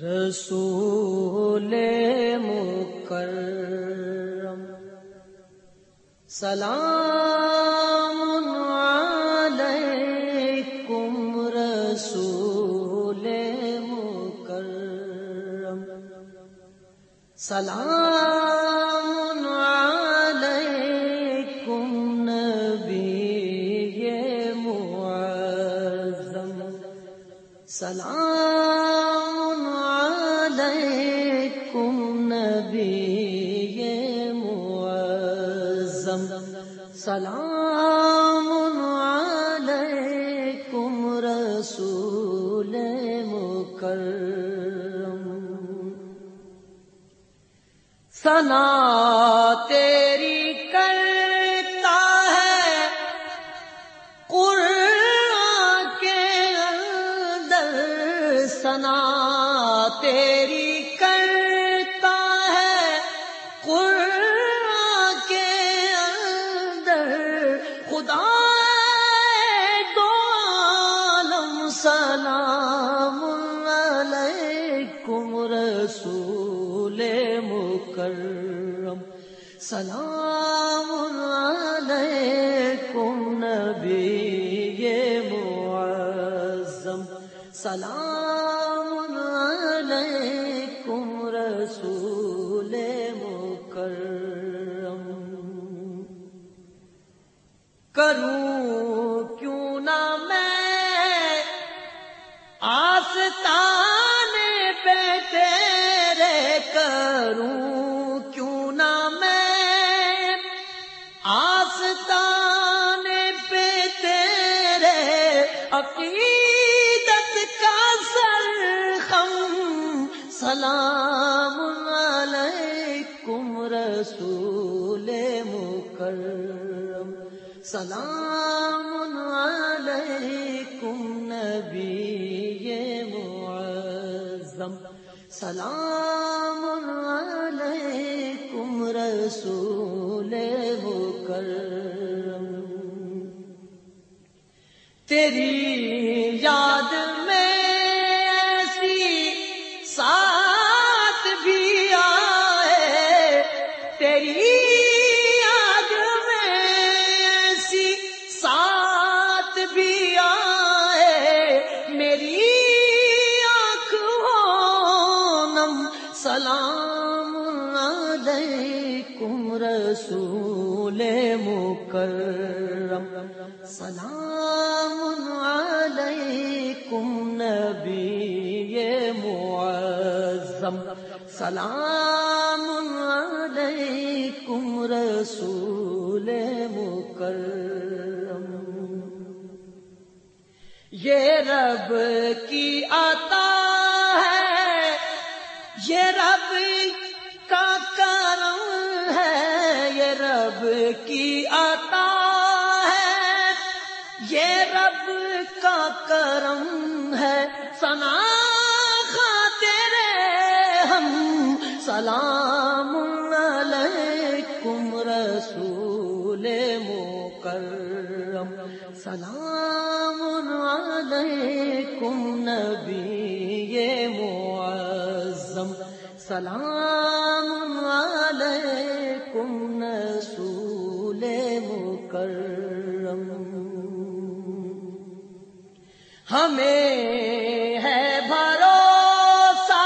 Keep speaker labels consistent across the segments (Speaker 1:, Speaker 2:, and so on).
Speaker 1: رسول مکرم سلام علیکم رسول مکرم سلام علیکم نبی معظم سلام علیکم نبی معظم، سلام علیکم رسول مکرم۔ سنا تیری کرتا ہے قرآن کے اندر سنا تیری کرتا ہے قرآن کے اندر خدا دو عالم سلام علیکم رسول مکرم سلام علیکم نبی معظم سلام کروں کیوں نہ میں آستان پہ تیرے کروں کیوں نہ میں آستان پہ تیرے عقیدت کا سر خم سلام علیکم رسول مکرم سلام علیکم نبی معظم. سلام علیکم رسول مکرم. تیری یاد میں ایسی ساتھ بھی آئے. تیری علیکم رسول مکرم۔ سلام علیکم نبی معظم۔ سلام علیکم رسول مکرم۔ یہ رب کی عطا ہے۔ یہ رب کی عطا ہے۔ یہ رب کا کرم ہے۔ سنا تیرے ہم۔ سلام علیکم رسول مکرم۔ سلام علیکم نبی معظم۔ سلام ہمیں ہے بھروسہ،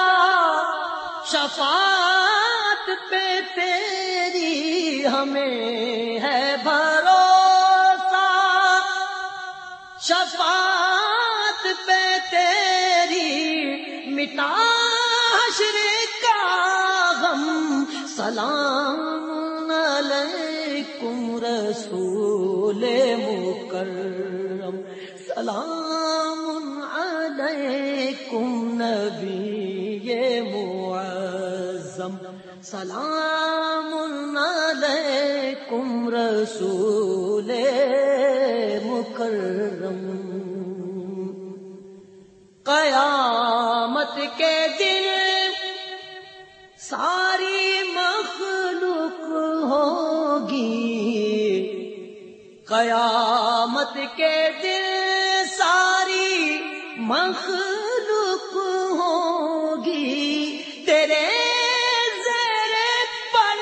Speaker 1: شفاعت پہ تیری ہمیں ہے بھروسہ، شفاعت پہ تیری مٹا حشر کا غم، سلام علیکم رسول مکرم، سلام علیکم نبی معظم، سلام علیکم رسول مکرم۔ قیامت کے دن ساری مخلوق ہوگی۔ قیامت کے دن مخلوق ہوگی، تیرے زیر پر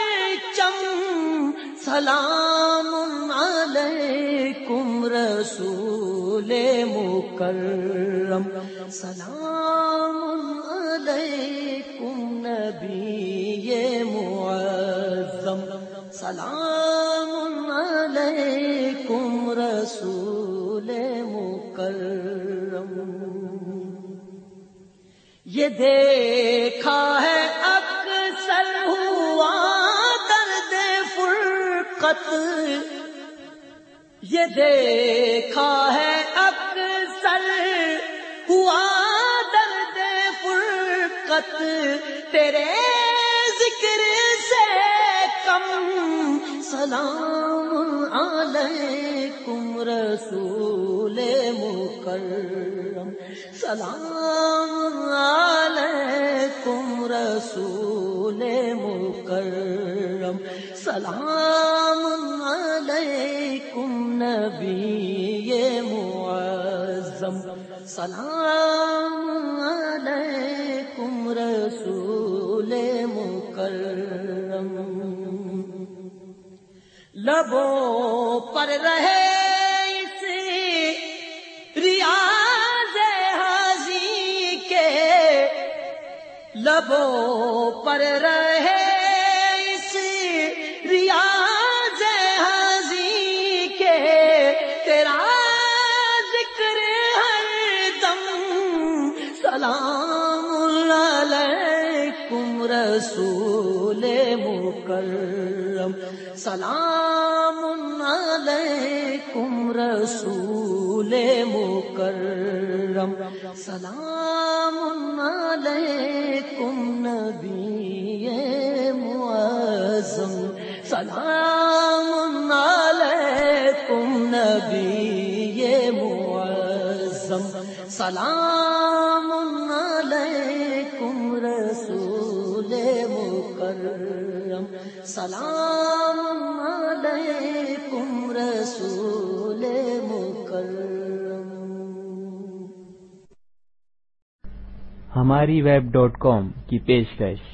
Speaker 1: چم سلام علیکم رسول مکرم۔ سلام علیکم نبی معظم۔ سلام علیکم رسول مکرم۔ یہ دیکھا ہے اکثر ہوا درد فرقت۔ یہ دیکھا ہے اکثر ہوا درد فرقت۔ تیرے ذکر سے کم سلام علیکم رسول مکرم سلام علیکم رسول مکرم. سلام علیکم نبی معظم. سلام علیکم رسول مکرم. لبوں پر رہے لبوں پر رہے اس ریاض حضی کے تیرا ذکر ہر دم سلام علیکم رسول مکرم سلام علیکم رسول مکرم. سلام علیکم نبی معظم. سلام علیکم نبی معظم. سلام علیکم مکرم سلام علیکم رسول مکرم۔
Speaker 2: ہماری ویب ڈاٹ کام کی پیشکش۔